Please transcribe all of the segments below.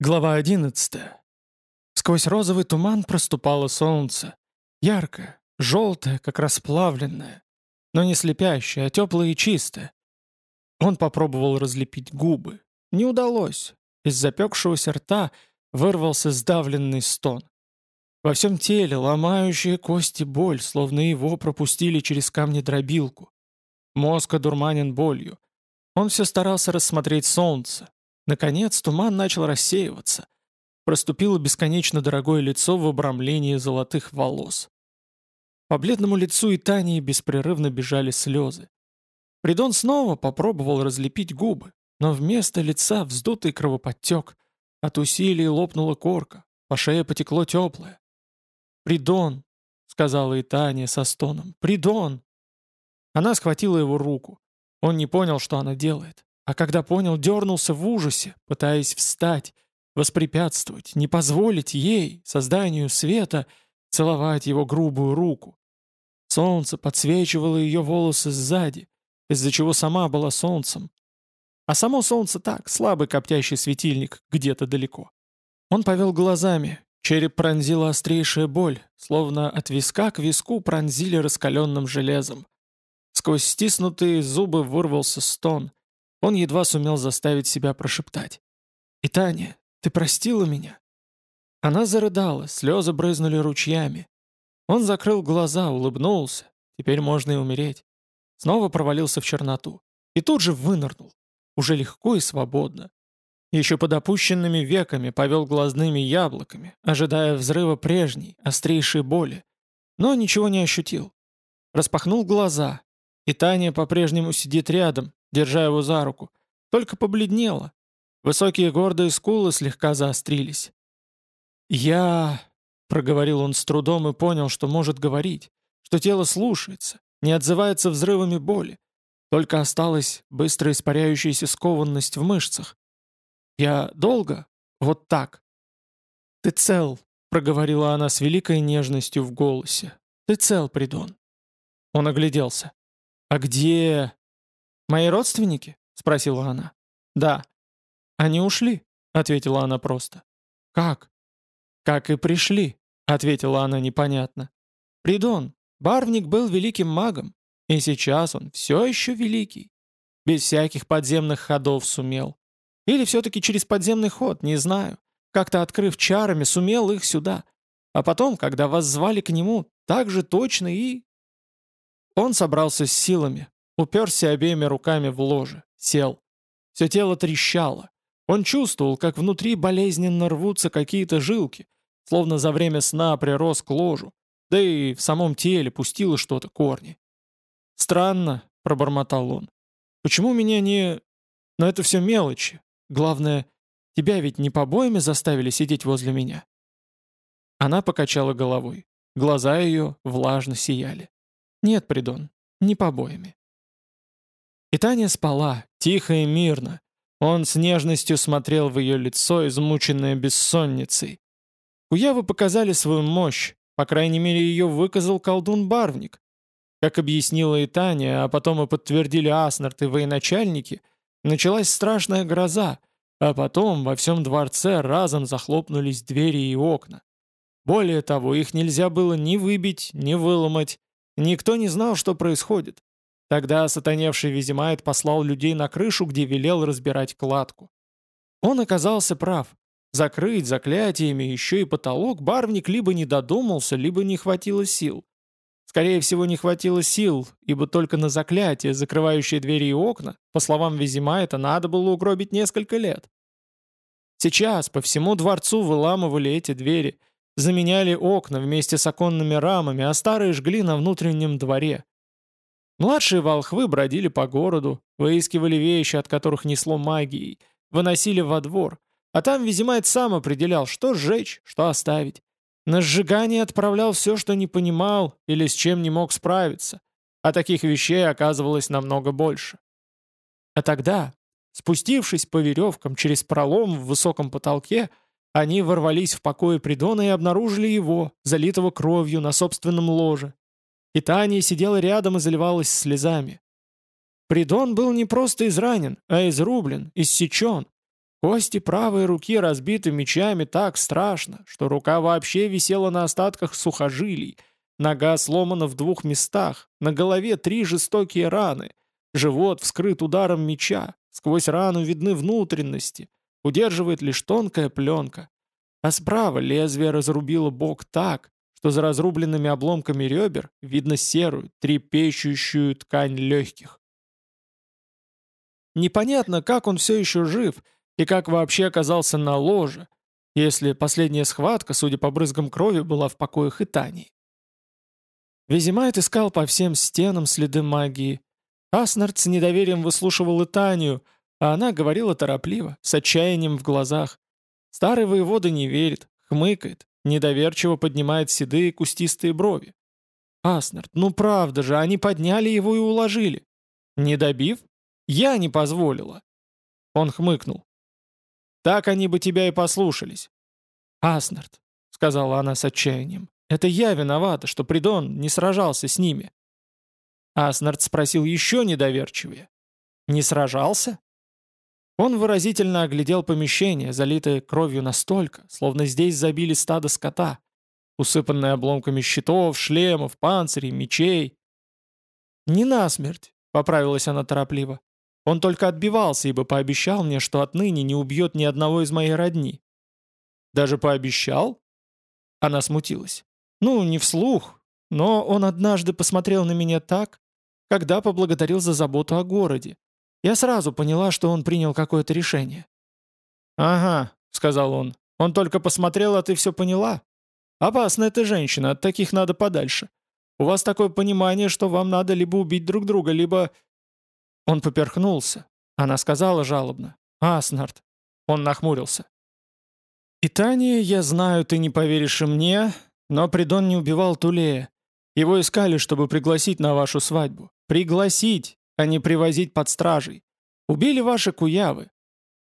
Глава 11. Сквозь розовый туман проступало солнце. Яркое, желтое, как расплавленное. Но не слепящее, а теплое и чистое. Он попробовал разлепить губы. Не удалось. Из запекшегося рта вырвался сдавленный стон. Во всем теле ломающие кости боль, словно его пропустили через камни дробилку. Мозг одурманен болью. Он все старался рассмотреть солнце, Наконец туман начал рассеиваться. Проступило бесконечно дорогое лицо в обрамлении золотых волос. По бледному лицу и Тани беспрерывно бежали слезы. Придон снова попробовал разлепить губы, но вместо лица вздутый кровоподтек. От усилий лопнула корка, по шее потекло теплое. «Придон!» — сказала и Таня со стоном. «Придон!» Она схватила его руку. Он не понял, что она делает. А когда понял, дернулся в ужасе, пытаясь встать, воспрепятствовать, не позволить ей, созданию света, целовать его грубую руку. Солнце подсвечивало ее волосы сзади, из-за чего сама была солнцем. А само солнце так, слабый коптящий светильник, где-то далеко. Он повел глазами, череп пронзила острейшая боль, словно от виска к виску пронзили раскаленным железом. Сквозь стиснутые зубы вырвался стон, он едва сумел заставить себя прошептать. «И Таня, ты простила меня?» Она зарыдала, слезы брызнули ручьями. Он закрыл глаза, улыбнулся. Теперь можно и умереть. Снова провалился в черноту. И тут же вынырнул. Уже легко и свободно. Еще под опущенными веками повел глазными яблоками, ожидая взрыва прежней, острейшей боли. Но ничего не ощутил. Распахнул глаза. И Таня по-прежнему сидит рядом, держа его за руку, только побледнела. Высокие гордые скулы слегка заострились. «Я...» — проговорил он с трудом и понял, что может говорить, что тело слушается, не отзывается взрывами боли. Только осталась быстро испаряющаяся скованность в мышцах. «Я долго? Вот так?» «Ты цел», — проговорила она с великой нежностью в голосе. «Ты цел, Придон». Он огляделся. «А где...» «Мои родственники?» — спросила она. «Да». «Они ушли», — ответила она просто. «Как?» «Как и пришли», — ответила она непонятно. «Придон, Барвник был великим магом, и сейчас он все еще великий. Без всяких подземных ходов сумел. Или все-таки через подземный ход, не знаю. Как-то открыв чарами, сумел их сюда. А потом, когда вас звали к нему, так же точно и... Он собрался с силами, Уперся обеими руками в ложе, сел. Все тело трещало. Он чувствовал, как внутри болезненно рвутся какие-то жилки, словно за время сна прирос к ложу, да и в самом теле пустило что-то корни. «Странно», — пробормотал он. «Почему меня не... Но это все мелочи. Главное, тебя ведь не побоями заставили сидеть возле меня?» Она покачала головой. Глаза ее влажно сияли. «Нет, Придон, не побоями. И Таня спала, тихо и мирно. Он с нежностью смотрел в ее лицо, измученное бессонницей. Куявы показали свою мощь, по крайней мере, ее выказал колдун-барвник. Как объяснила и Таня, а потом и подтвердили Аснарт и военачальники, началась страшная гроза, а потом во всем дворце разом захлопнулись двери и окна. Более того, их нельзя было ни выбить, ни выломать. Никто не знал, что происходит. Тогда сатаневший Визимайт послал людей на крышу, где велел разбирать кладку. Он оказался прав. Закрыть заклятиями еще и потолок барвник либо не додумался, либо не хватило сил. Скорее всего, не хватило сил, ибо только на заклятие, закрывающее двери и окна, по словам Визимайта, надо было угробить несколько лет. Сейчас по всему дворцу выламывали эти двери, заменяли окна вместе с оконными рамами, а старые жгли на внутреннем дворе. Младшие волхвы бродили по городу, выискивали вещи, от которых несло магией, выносили во двор, а там Визимайт сам определял, что сжечь, что оставить. На сжигание отправлял все, что не понимал или с чем не мог справиться, а таких вещей оказывалось намного больше. А тогда, спустившись по веревкам через пролом в высоком потолке, они ворвались в покое Придона и обнаружили его, залитого кровью на собственном ложе, и Таня сидела рядом и заливалась слезами. Придон был не просто изранен, а изрублен, иссечен. Кости правой руки разбиты мечами так страшно, что рука вообще висела на остатках сухожилий, нога сломана в двух местах, на голове три жестокие раны, живот вскрыт ударом меча, сквозь рану видны внутренности, удерживает лишь тонкая пленка. А справа лезвие разрубило бок так, что за разрубленными обломками ребер видно серую, трепещущую ткань легких. Непонятно, как он все еще жив и как вообще оказался на ложе, если последняя схватка, судя по брызгам крови, была в покоях Итании. Визимайт искал по всем стенам следы магии. Аснард с недоверием выслушивал Итанию, а она говорила торопливо, с отчаянием в глазах. Старый воевода не верит, хмыкает, Недоверчиво поднимает седые кустистые брови. «Аснард, ну правда же, они подняли его и уложили. Не добив? Я не позволила». Он хмыкнул. «Так они бы тебя и послушались». «Аснард», — сказала она с отчаянием, — «это я виновата, что Придон не сражался с ними». Аснард спросил еще недоверчивее. «Не сражался?» Он выразительно оглядел помещение, залитое кровью настолько, словно здесь забили стадо скота, усыпанное обломками щитов, шлемов, панцирей, мечей. «Не насмерть», — поправилась она торопливо. «Он только отбивался, ибо пообещал мне, что отныне не убьет ни одного из моей родни». «Даже пообещал?» Она смутилась. «Ну, не вслух, но он однажды посмотрел на меня так, когда поблагодарил за заботу о городе. Я сразу поняла, что он принял какое-то решение. «Ага», — сказал он, — «он только посмотрел, а ты все поняла? Опасная ты женщина, от таких надо подальше. У вас такое понимание, что вам надо либо убить друг друга, либо...» Он поперхнулся. Она сказала жалобно. «Аснард». Он нахмурился. «Итания, я знаю, ты не поверишь и мне, но Придон не убивал Тулея. Его искали, чтобы пригласить на вашу свадьбу. Пригласить! А не привозить под стражей. Убили ваши куявы.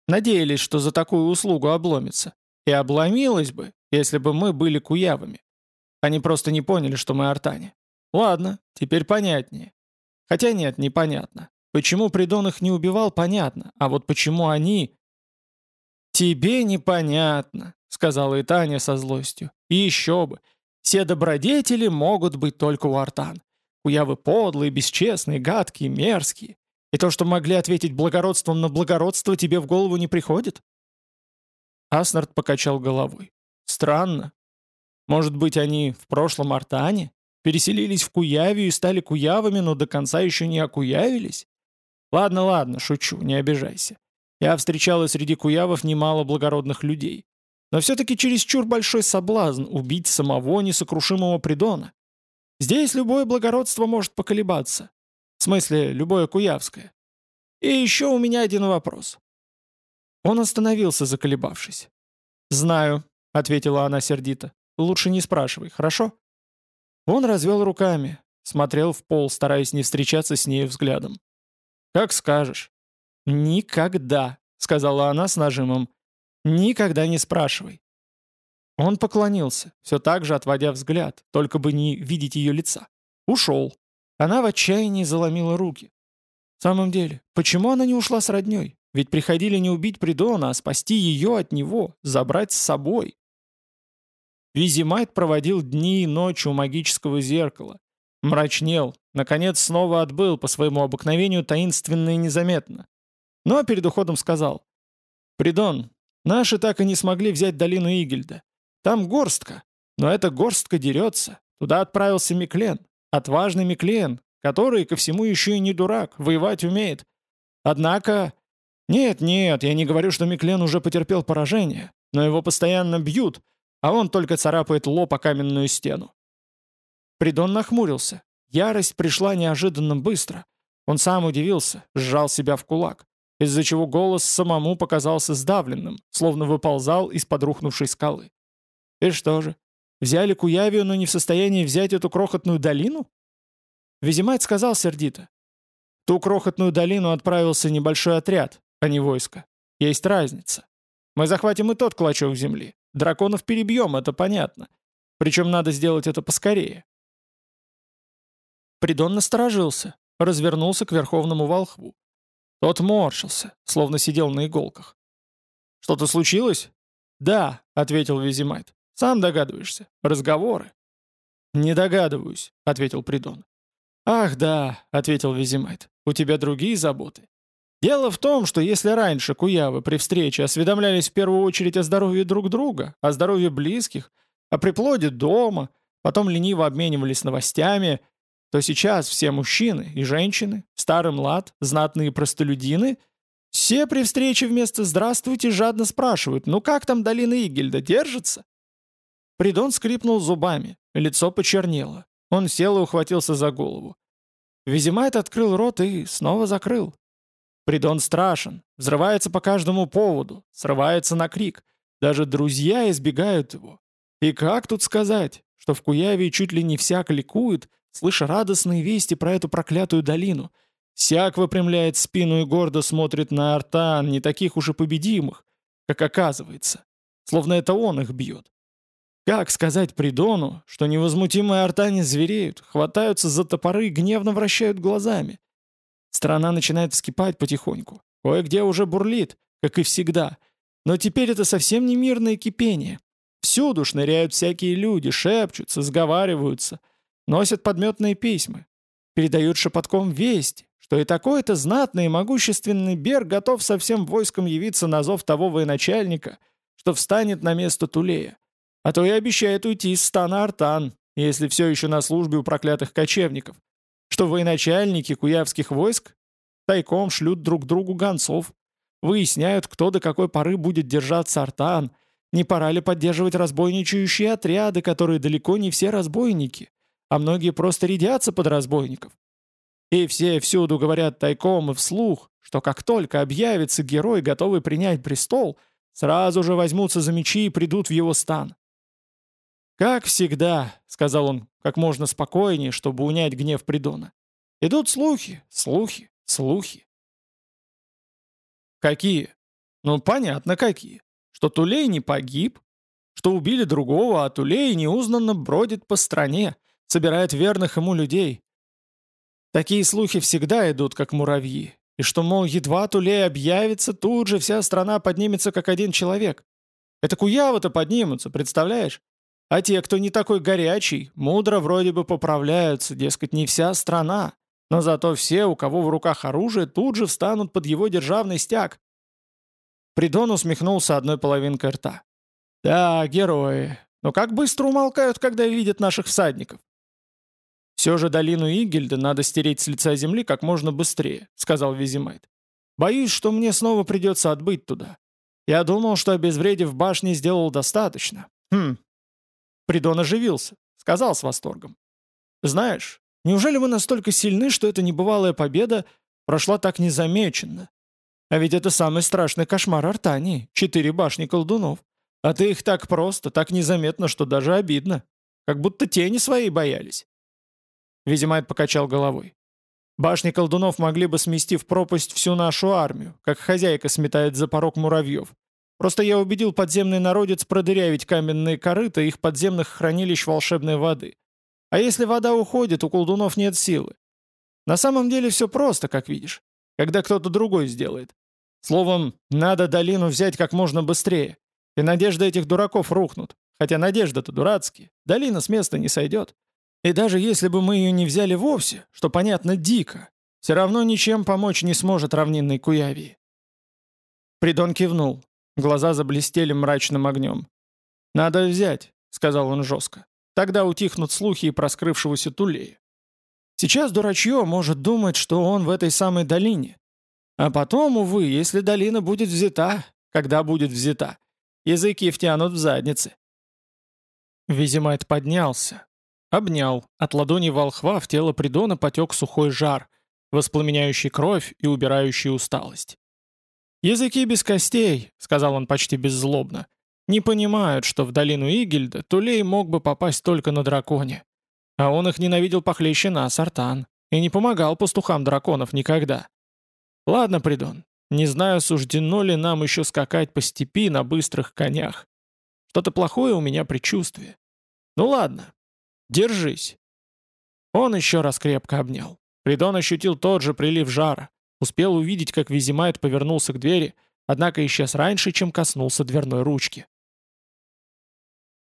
Надеялись, что за такую услугу обломится. И обломилось бы, если бы мы были куявами. Они просто не поняли, что мы артане. Ладно, теперь понятнее. Хотя нет, непонятно. Почему Придон их не убивал, понятно. А вот почему они... «Тебе непонятно», — сказала и Таня со злостью. «И еще бы. Все добродетели могут быть только у артан. Куявы подлые, бесчестные, гадкие, мерзкие. И то, что могли ответить благородством на благородство, тебе в голову не приходит?» Аснард покачал головой. «Странно. Может быть, они в прошлом Артане? Переселились в Куявию и стали куявами, но до конца еще не окуявились? Ладно, ладно, шучу, не обижайся. Я встречала среди куявов немало благородных людей. Но все-таки чересчур большой соблазн убить самого несокрушимого Придона. Здесь любое благородство может поколебаться. В смысле, любое куявское. И еще у меня один вопрос. Он остановился, заколебавшись. «Знаю», — ответила она сердито. «Лучше не спрашивай, хорошо?» Он развел руками, смотрел в пол, стараясь не встречаться с нею взглядом. «Как скажешь». «Никогда», — сказала она с нажимом. «Никогда не спрашивай. Он поклонился, все так же отводя взгляд, только бы не видеть ее лица. Ушел. Она в отчаянии заломила руки. В самом деле, почему она не ушла с родней? Ведь приходили не убить Придона, а спасти ее от него, забрать с собой. Визимайт проводил дни и ночи у магического зеркала. Мрачнел, наконец снова отбыл по своему обыкновению таинственно и незаметно. Но перед уходом сказал. «Придон, наши так и не смогли взять долину Игельда. Там горстка, но эта горстка дерется. Туда отправился Миклен, отважный Миклен, который, ко всему еще и не дурак, воевать умеет. Однако... Нет, нет, я не говорю, что Миклен уже потерпел поражение, но его постоянно бьют, а он только царапает лоб о каменную стену. Придон нахмурился. Ярость пришла неожиданно быстро. Он сам удивился, сжал себя в кулак, из-за чего голос самому показался сдавленным, словно выползал из-под рухнувшей скалы. И что же? Взяли Куявию, но не в состоянии взять эту крохотную долину? Визимайт сказал сердито. Ту крохотную долину отправился небольшой отряд, а не войско. Есть разница. Мы захватим и тот клочок земли. Драконов перебьем, это понятно. Причем надо сделать это поскорее. Придон насторожился, развернулся к верховному волхву. Тот морщился, словно сидел на иголках. Что-то случилось?» «Да», — ответил Визимайт. «Сам догадываешься. Разговоры». «Не догадываюсь», — ответил Придон. «Ах, да», — ответил Визимайт. «У тебя другие заботы. Дело в том, что если раньше куявы при встрече осведомлялись в первую очередь о здоровье друг друга, о здоровье близких, о приплоде дома, потом лениво обменивались новостями, то сейчас все мужчины и женщины, старый млад, знатные простолюдины, все при встрече вместо «здравствуйте» жадно спрашивают «ну как там долина Игельда, держится?» Придон скрипнул зубами, лицо почернело. Он сел и ухватился за голову. Визимайт открыл рот и снова закрыл. Придон страшен, взрывается по каждому поводу, срывается на крик. Даже друзья избегают его. И как тут сказать, что в Куяве чуть ли не всяк ликует, слыша радостные вести про эту проклятую долину. Всяк выпрямляет спину и гордо смотрит на артан, не таких уж и победимых, как оказывается. Словно это он их бьет. Как сказать Придону, что невозмутимые артане звереют, хватаются за топоры и гневно вращают глазами? Страна начинает вскипать потихоньку. Кое-где уже бурлит, как и всегда. Но теперь это совсем не мирное кипение. Всюду шныряют всякие люди, шепчутся, сговариваются, носят подметные письма, передают шепотком вести, что и такой-то знатный и могущественный Бер готов со всем войском явиться на зов того военачальника, что встанет на место Тулея. А то и обещает уйти из стана Артан, если все еще на службе у проклятых кочевников что военачальники куявских войск тайком шлют друг другу гонцов, выясняют, кто до какой поры будет держаться Артан, не пора ли поддерживать разбойничающие отряды, которые далеко не все разбойники, а многие просто рядятся под разбойников. И все всюду говорят тайком и вслух, что как только объявится герой, готовый принять престол, сразу же возьмутся за мечи и придут в его стан. «Как всегда», — сказал он как можно спокойнее, чтобы унять гнев Придона. «Идут слухи, слухи, слухи». «Какие?» «Ну, понятно, какие. Что Тулей не погиб, что убили другого, а Тулей неузнанно бродит по стране, собирает верных ему людей. Такие слухи всегда идут, как муравьи, и что, мол, едва Тулей объявится, тут же вся страна поднимется, как один человек. Это куявы-то поднимутся, представляешь? А те, кто не такой горячий, мудро вроде бы поправляются, дескать, не вся страна, но зато все, у кого в руках оружие, тут же встанут под его державный стяг. Придон усмехнулся одной половинкой рта. «Да, герои. Но как быстро умолкают, когда видят наших всадников?» «Все же долину Игельда надо стереть с лица земли как можно быстрее», — сказал Визимайт. «Боюсь, что мне снова придется отбыть туда. Я думал, что обезвредив башни сделал достаточно. Хм, Придон оживился, сказал с восторгом. «Знаешь, неужели мы настолько сильны, что эта небывалая победа прошла так незамеченно? А ведь это самый страшный кошмар Артании, четыре башни колдунов. А ты их так просто, так незаметно, что даже обидно. Как будто тени свои боялись». Визимайт покачал головой. Башни колдунов могли бы смести в пропасть всю нашу армию, как хозяйка сметает за порог муравьев. Просто я убедил подземный народец продырявить каменные корыта их подземных хранилищ волшебной воды. А если вода уходит, у колдунов нет силы. На самом деле все просто, как видишь, когда кто-то другой сделает. Словом, надо долину взять как можно быстрее, и надежды этих дураков рухнут. Хотя надежда-то дурацкие, долина с места не сойдет. И даже если бы мы ее не взяли вовсе, что понятно дико, все равно ничем помочь не сможет равнинной Куявии. Придон кивнул. Глаза заблестели мрачным огнем. «Надо взять», — сказал он жестко. «Тогда утихнут слухи и про скрывшегося Тулея. Сейчас дурачье может думать, что он в этой самой долине. А потом, увы, если долина будет взята, когда будет взята, языки втянут в задницы». Визимайт поднялся, обнял. От ладони волхва в тело Придона потек сухой жар, воспламеняющий кровь и убирающий усталость. «Языки без костей», — сказал он почти беззлобно, — «не понимают, что в долину Игельда Тулей мог бы попасть только на драконе. А он их ненавидел похлеще нас, Артан, и не помогал пастухам драконов никогда. Ладно, Придон, не знаю, суждено ли нам еще скакать по степи на быстрых конях. Что-то плохое у меня предчувствие. Ну ладно, держись». Он еще раз крепко обнял. Придон ощутил тот же прилив жара. Успел увидеть, как Визимайт повернулся к двери, однако исчез раньше, чем коснулся дверной ручки.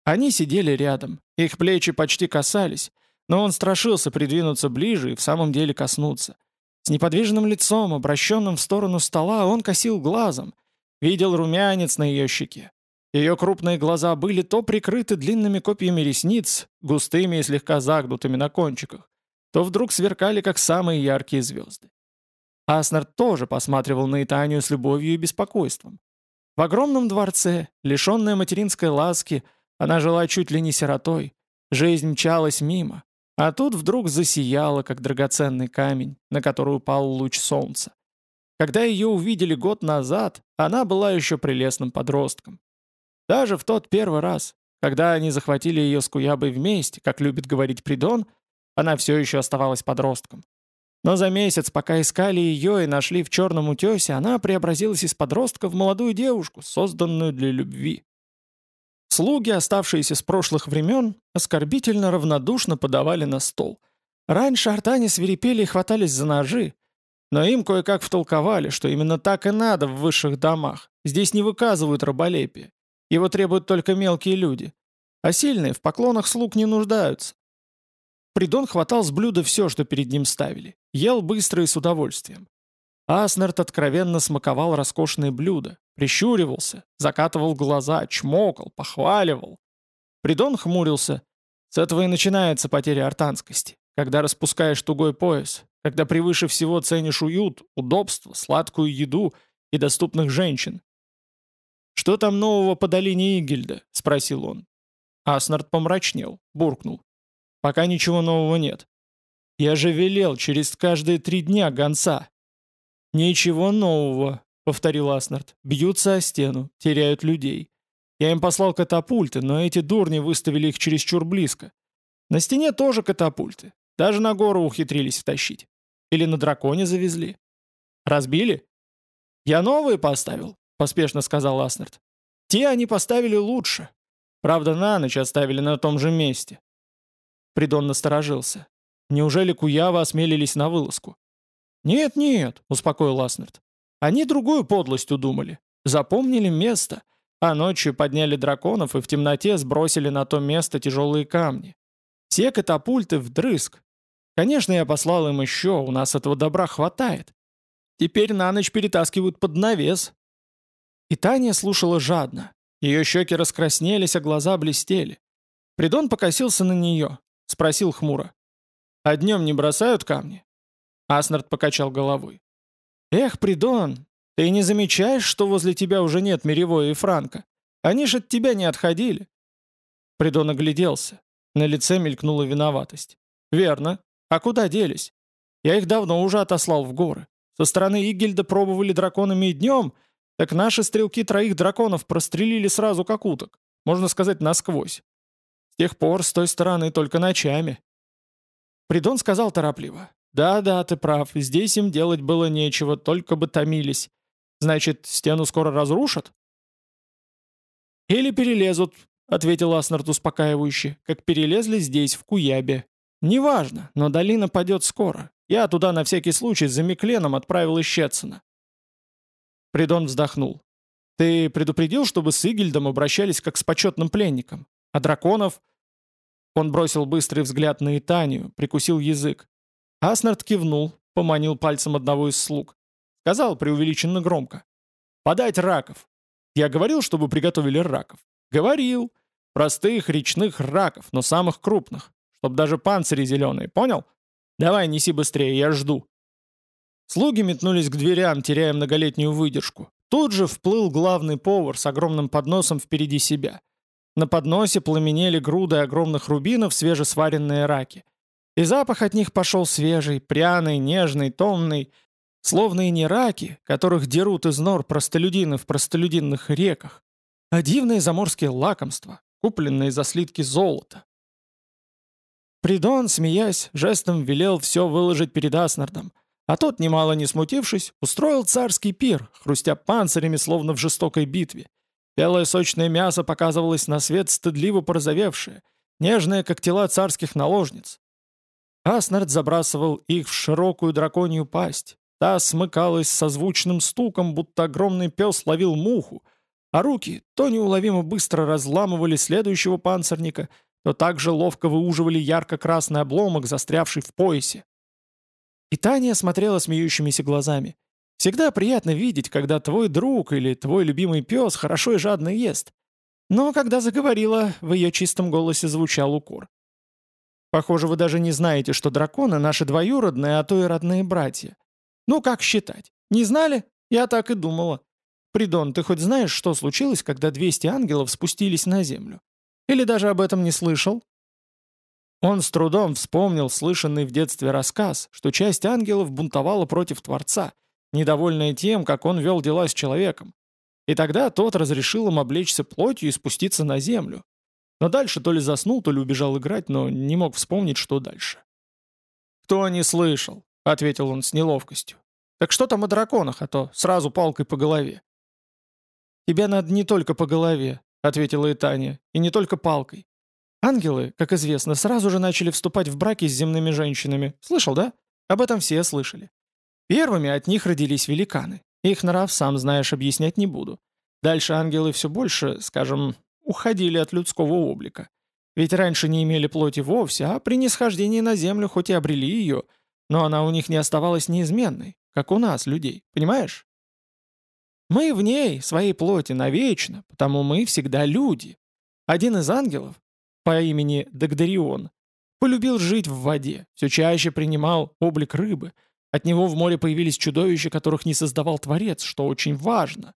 Они сидели рядом, их плечи почти касались, но он страшился придвинуться ближе и в самом деле коснуться. С неподвижным лицом, обращенным в сторону стола, он косил глазом, видел румянец на ее щеке. Ее крупные глаза были то прикрыты длинными копьями ресниц, густыми и слегка загнутыми на кончиках, то вдруг сверкали, как самые яркие звезды. Аснард тоже посматривал на Итанию с любовью и беспокойством. В огромном дворце, лишенная материнской ласки, она жила чуть ли не сиротой, жизнь мчалась мимо, а тут вдруг засияла, как драгоценный камень, на который упал луч солнца. Когда ее увидели год назад, она была еще прелестным подростком. Даже в тот первый раз, когда они захватили ее с Куябой вместе, как любит говорить Придон, она все еще оставалась подростком. Но за месяц, пока искали ее и нашли в черном утесе, она преобразилась из подростка в молодую девушку, созданную для любви. Слуги, оставшиеся с прошлых времен, оскорбительно равнодушно подавали на стол. Раньше артане свирепели и хватались за ножи, но им кое-как втолковали, что именно так и надо в высших домах. Здесь не выказывают раболепие. Его требуют только мелкие люди. А сильные в поклонах слуг не нуждаются. Придон хватал с блюда все, что перед ним ставили. Ел быстро и с удовольствием. Аснард откровенно смаковал роскошные блюда, прищуривался, закатывал глаза, чмокал, похваливал. Придон хмурился. С этого и начинается потеря артанскости, когда распускаешь тугой пояс, когда превыше всего ценишь уют, удобство, сладкую еду и доступных женщин. «Что там нового по долине Игельда?» — спросил он. Аснард помрачнел, буркнул. «Пока ничего нового нет. Я же велел через каждые три дня гонца». «Ничего нового», — повторил Аснард. «Бьются о стену, теряют людей. Я им послал катапульты, но эти дурни выставили их чересчур близко. На стене тоже катапульты. Даже на гору ухитрились втащить. Или на драконе завезли. Разбили? Я новые поставил, поспешно сказал Аснард. Те они поставили лучше. Правда, на ночь оставили на том же месте. Придон насторожился. Неужели Куява осмелились на вылазку? «Нет-нет», — успокоил Аснард. Они другую подлость удумали. Запомнили место, а ночью подняли драконов и в темноте сбросили на то место тяжелые камни. Все катапульты вдрызг. Конечно, я послал им еще, у нас этого добра хватает. Теперь на ночь перетаскивают под навес. И Таня слушала жадно. Ее щеки раскраснелись, а глаза блестели. Придон покосился на нее, спросил хмуро. «А днем не бросают камни?» Аснард покачал головой. «Эх, Придон, ты не замечаешь, что возле тебя уже нет Миревой и Франка? Они ж от тебя не отходили». Придон огляделся. На лице мелькнула виноватость. «Верно. А куда делись? Я их давно уже отослал в горы. Со стороны Игельда пробовали драконами и днем, так наши стрелки троих драконов прострелили сразу как уток. Можно сказать, насквозь. С тех пор с той стороны только ночами». Придон сказал торопливо. «Да-да, ты прав, здесь им делать было нечего, только бы томились. Значит, стену скоро разрушат?» «Или перелезут», — ответил Аснард успокаивающе, «как перелезли здесь, в Куябе. Неважно, но долина падет скоро. Я туда на всякий случай за Микленом отправил Ищетсона». Придон вздохнул. «Ты предупредил, чтобы с Игельдом обращались как с почетным пленником? А драконов?» Он бросил быстрый взгляд на Итанию, прикусил язык. Аснард кивнул, поманил пальцем одного из слуг. Сказал преувеличенно громко. «Подать раков!» «Я говорил, чтобы приготовили раков?» «Говорил. Простых речных раков, но самых крупных. Чтоб даже панцири зеленые, понял? Давай, неси быстрее, я жду». Слуги метнулись к дверям, теряя многолетнюю выдержку. Тут же вплыл главный повар с огромным подносом впереди себя. На подносе пламенели груды огромных рубинов свежесваренные раки. И запах от них пошел свежий, пряный, нежный, томный, словно и не раки, которых дерут из нор простолюдины в простолюдинных реках, а дивные заморские лакомства, купленные за слитки золота. Придон, смеясь, жестом велел все выложить перед Аснардом, а тот, немало не смутившись, устроил царский пир, хрустя панцирями, словно в жестокой битве. Белое сочное мясо показывалось на свет стыдливо порозовевшее, нежное, как тела царских наложниц, Аснард забрасывал их в широкую драконью пасть. Та смыкалась со звучным стуком, будто огромный пес ловил муху, а руки то неуловимо быстро разламывали следующего панцирника, то также ловко выуживали ярко-красный обломок, застрявший в поясе. И Таня смотрела смеющимися глазами. Всегда приятно видеть, когда твой друг или твой любимый пес хорошо и жадно ест. Но когда заговорила, в ее чистом голосе звучал укор. Похоже, вы даже не знаете, что драконы — наши двоюродные, а то и родные братья. Ну, как считать? Не знали? Я так и думала. Придон, ты хоть знаешь, что случилось, когда 200 ангелов спустились на землю? Или даже об этом не слышал?» Он с трудом вспомнил слышанный в детстве рассказ, что часть ангелов бунтовала против Творца, недовольная тем, как он вел дела с человеком. И тогда тот разрешил им облечься плотью и спуститься на землю. Но дальше то ли заснул, то ли убежал играть, но не мог вспомнить, что дальше. «Кто не слышал?» — ответил он с неловкостью. «Так что там о драконах, а то сразу палкой по голове». «Тебя надо не только по голове», — ответила и Таня, — «и не только палкой. Ангелы, как известно, сразу же начали вступать в браки с земными женщинами. Слышал, да? Об этом все слышали. Первыми от них родились великаны. Их нрав, сам знаешь, объяснять не буду. Дальше ангелы все больше, скажем, уходили от людского облика. Ведь раньше не имели плоти вовсе, а при нисхождении на землю хоть и обрели ее, но она у них не оставалась неизменной, как у нас, людей, понимаешь? Мы в ней, своей плоти, навечно, потому мы всегда люди. Один из ангелов, по имени Дагдарион, полюбил жить в воде, все чаще принимал облик рыбы. От него в море появились чудовища, которых не создавал Творец, что очень важно.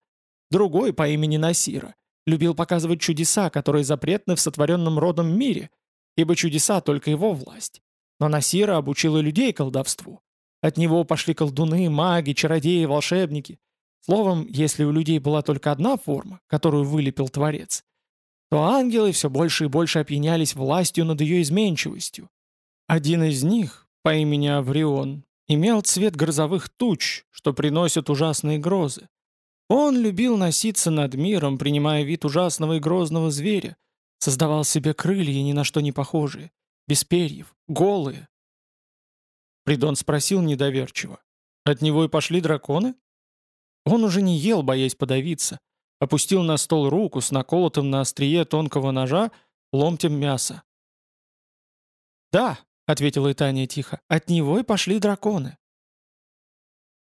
Другой по имени Насира любил показывать чудеса, которые запретны в сотворенном родом мире, ибо чудеса — только его власть. Но Насира обучила людей колдовству. От него пошли колдуны, маги, чародеи, волшебники. Словом, если у людей была только одна форма, которую вылепил Творец, то ангелы все больше и больше опьянялись властью над ее изменчивостью. Один из них, по имени Аврион, имел цвет грозовых туч, что приносят ужасные грозы. Он любил носиться над миром, принимая вид ужасного и грозного зверя, создавал себе крылья, ни на что не похожие, без перьев, голые. Придон спросил недоверчиво. От него и пошли драконы? Он уже не ел, боясь подавиться. Опустил на стол руку с наколотым на острие тонкого ножа ломтем мяса. «Да», — ответила Итания тихо, — «от него и пошли драконы».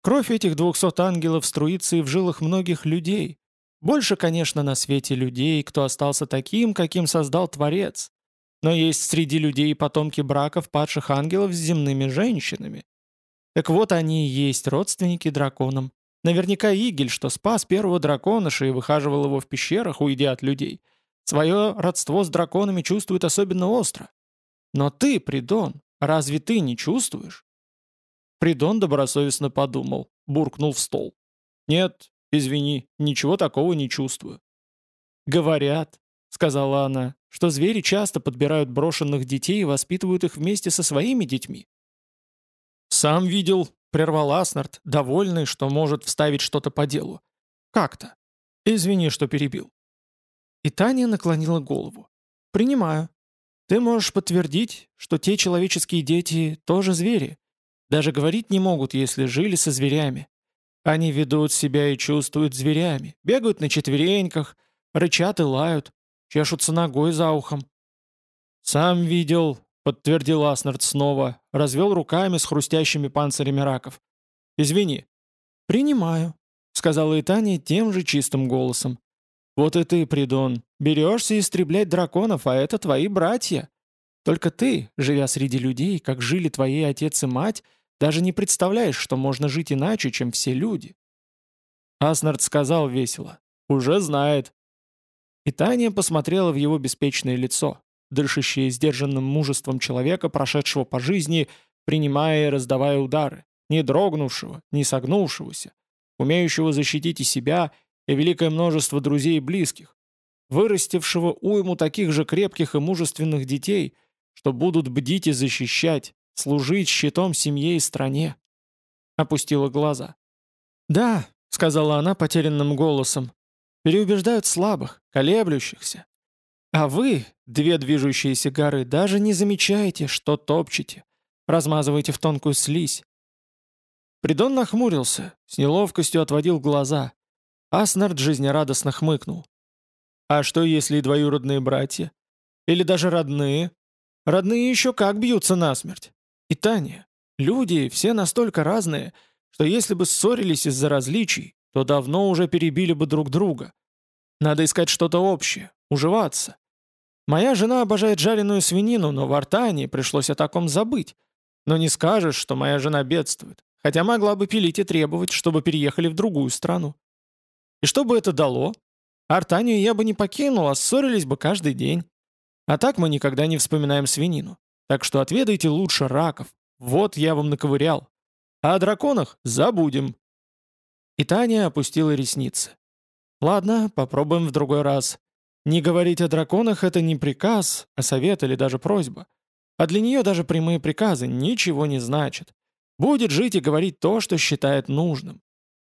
Кровь этих двухсот ангелов струится и в жилах многих людей. Больше, конечно, на свете людей, кто остался таким, каким создал Творец. Но есть среди людей потомки браков падших ангелов с земными женщинами. Так вот они и есть родственники драконам. Наверняка Игель, что спас первого драконыша и выхаживал его в пещерах, уйдя от людей, свое родство с драконами чувствует особенно остро. Но ты, Придон, разве ты не чувствуешь? Придон добросовестно подумал, буркнул в стол. «Нет, извини, ничего такого не чувствую». «Говорят», — сказала она, — «что звери часто подбирают брошенных детей и воспитывают их вместе со своими детьми». «Сам видел, Прервал Аснард, довольный, что может вставить что-то по делу. «Как-то. Извини, что перебил». И Таня наклонила голову. «Принимаю. Ты можешь подтвердить, что те человеческие дети тоже звери. Даже говорить не могут, если жили со зверями. Они ведут себя и чувствуют зверями, бегают на четвереньках, рычат и лают, чешутся ногой за ухом. Сам видел, подтвердил Аснард снова, развел руками с хрустящими панцирями раков. «Извини». «Принимаю», — сказала Итания тем же чистым голосом. «Вот и ты, Придон, берешься истреблять драконов, а это твои братья. Только ты, живя среди людей, как жили твои отец и мать, даже не представляешь, что можно жить иначе, чем все люди». Аснард сказал весело. «Уже знает». И Таня посмотрела в его беспечное лицо дышащее сдержанным мужеством человека, прошедшего по жизни, принимая и раздавая удары, не дрогнувшего, не согнувшегося, умеющего защитить и себя, и великое множество друзей и близких, вырастившего уйму таких же крепких и мужественных детей, что будут бдить и защищать, служить щитом семье и стране. Опустила глаза. «Да», — сказала она потерянным голосом, — «переубеждают слабых, колеблющихся, а вы, две движущиеся горы, даже не замечаете, что топчете, размазываете в тонкую слизь. Придон нахмурился, с неловкостью отводил глаза. Аснард жизнерадостно хмыкнул. А что, если и двоюродные братья? Или даже родные? Родные еще как бьются насмерть. И Таня, люди все настолько разные, что если бы ссорились из-за различий, то давно уже перебили бы друг друга. Надо искать что-то общее, уживаться. Моя жена обожает жареную свинину, но в Артании пришлось о таком забыть. Но не скажешь, что моя жена бедствует, хотя могла бы пилить и требовать, чтобы переехали в другую страну. И что бы это дало? Артанию я бы не покинул, а ссорились бы каждый день. А так мы никогда не вспоминаем свинину. Так что отведайте лучше раков. Вот я вам наковырял. А о драконах забудем. И Таня опустила ресницы. Ладно, попробуем в другой раз. Не говорить о драконах — это не приказ, а совет или даже просьба. А для нее даже прямые приказы ничего не значат. Будет жить и говорить то, что считает нужным.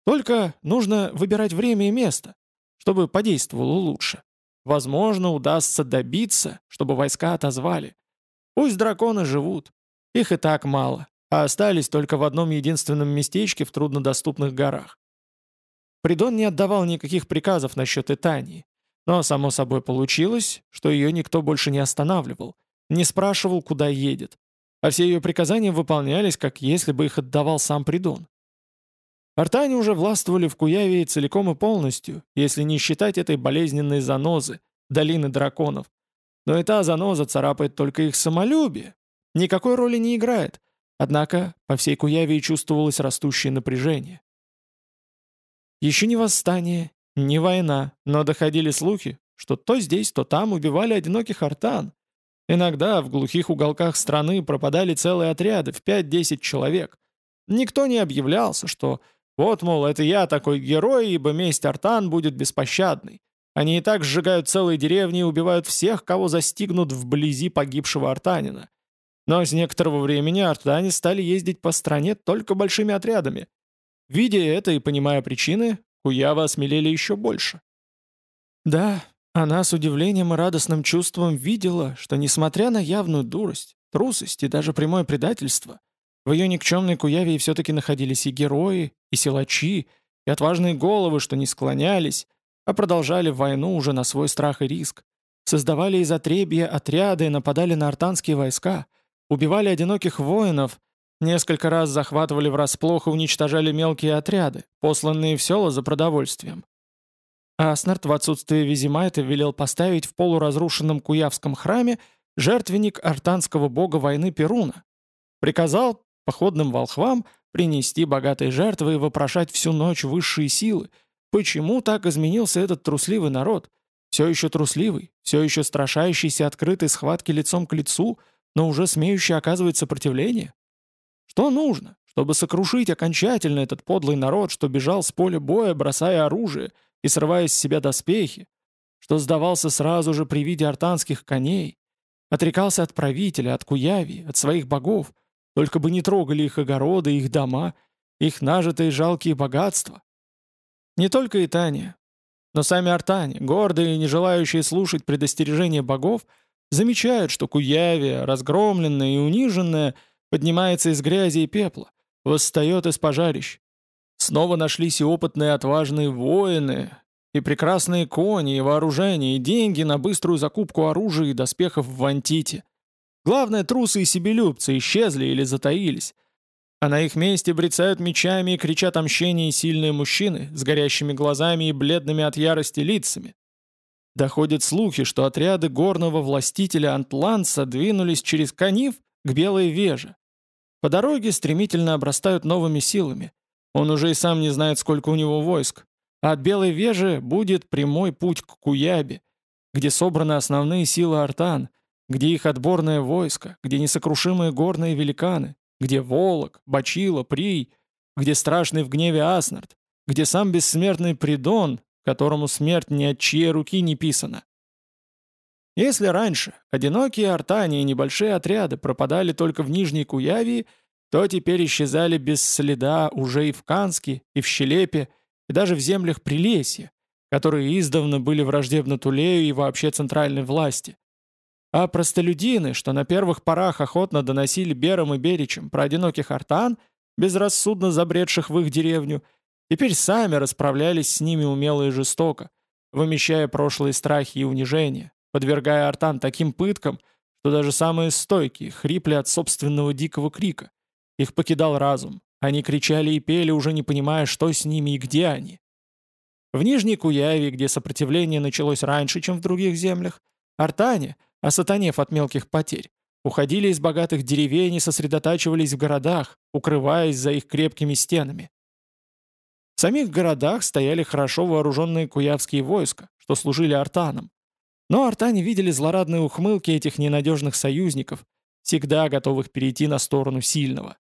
Только нужно выбирать время и место, чтобы подействовало лучше. Возможно, удастся добиться, чтобы войска отозвали. Пусть драконы живут. Их и так мало, а остались только в одном единственном местечке в труднодоступных горах. Придон не отдавал никаких приказов насчет Итании, но, само собой, получилось, что ее никто больше не останавливал, не спрашивал, куда едет, а все ее приказания выполнялись, как если бы их отдавал сам Придон. Артане уже властвовали в Куявии целиком и полностью, если не считать этой болезненной занозы, долины драконов. Но и та заноза царапает только их самолюбие. Никакой роли не играет. Однако по всей Куявии чувствовалось растущее напряжение. Еще не восстание, не война, но доходили слухи, что то здесь, то там убивали одиноких артан. Иногда в глухих уголках страны пропадали целые отряды в 5-10 человек. Никто не объявлялся, что вот, мол, это я такой герой, ибо месть артан будет беспощадной. Они и так сжигают целые деревни и убивают всех, кого застигнут вблизи погибшего артанина. Но с некоторого времени артане стали ездить по стране только большими отрядами. Видя это и понимая причины, Куява осмелели еще больше. Да, она с удивлением и радостным чувством видела, что несмотря на явную дурость, трусость и даже прямое предательство, в ее никчемной Куяве все-таки находились и герои, и силачи, и отважные головы, что не склонялись, а продолжали войну уже на свой страх и риск, создавали из отребья отряды нападали на артанские войска, убивали одиноких воинов, Несколько раз захватывали врасплох и уничтожали мелкие отряды, посланные в села за продовольствием. Аснард в отсутствие Визимайта велел поставить в полуразрушенном Куявском храме жертвенник артанского бога войны Перуна. Приказал походным волхвам принести богатые жертвы и вопрошать всю ночь высшие силы, почему так изменился этот трусливый народ, все еще трусливый, все еще страшающийся открытой схватки лицом к лицу, но уже смеющий оказывать сопротивление. Что нужно, чтобы сокрушить окончательно этот подлый народ, что бежал с поля боя, бросая оружие и срывая с себя доспехи, что сдавался сразу же при виде артанских коней, отрекался от правителя, от куяви, от своих богов, только бы не трогали их огороды, их дома, их нажитые жалкие богатства. Не только Итания, но сами артане, гордые и не желающие слушать предостережения богов, замечают, что Куявия, разгромленная и униженная, поднимается из грязи и пепла, восстает из пожарищ. Снова нашлись и опытные отважные воины, и прекрасные кони, и вооружение, и деньги на быструю закупку оружия и доспехов в Антите. Главное, трусы и себелюбцы исчезли или затаились. А на их месте брецают мечами и кричат о мщении сильные мужчины с горящими глазами и бледными от ярости лицами. Доходят слухи, что отряды горного властителя Антланса двинулись через Канив к Белой Веже. По дороге стремительно обрастают новыми силами. Он уже и сам не знает, сколько у него войск. А от Белой Вежи будет прямой путь к Куябе, где собраны основные силы артан, где их отборное войско, где несокрушимые горные великаны, где Волок, Бачила, Прий, где страшный в гневе Аснард, где сам бессмертный Придон, которому смерть ни от чьей руки не писана. Если раньше одинокие артани и небольшие отряды пропадали только в Нижней Куявии, то теперь исчезали без следа уже и в Канске, и в Щелепе, и даже в землях Прилесья, которые издавна были враждебны Тулею и вообще центральной власти. А простолюдины, что на первых порах охотно доносили Берам и Беричам про одиноких артан, безрассудно забредших в их деревню, теперь сами расправлялись с ними умело и жестоко, вымещая прошлые страхи и унижения, подвергая артан таким пыткам, что даже самые стойкие хрипли от собственного дикого крика. Их покидал разум. Они кричали и пели, уже не понимая, что с ними и где они. В Нижней Куяве, где сопротивление началось раньше, чем в других землях, артане, осатанев от мелких потерь, уходили из богатых деревень и сосредотачивались в городах, укрываясь за их крепкими стенами. В самих городах стояли хорошо вооруженные куявские войска, что служили артанам. Но артане видели злорадные ухмылки этих ненадежных союзников, всегда готовых перейти на сторону сильного.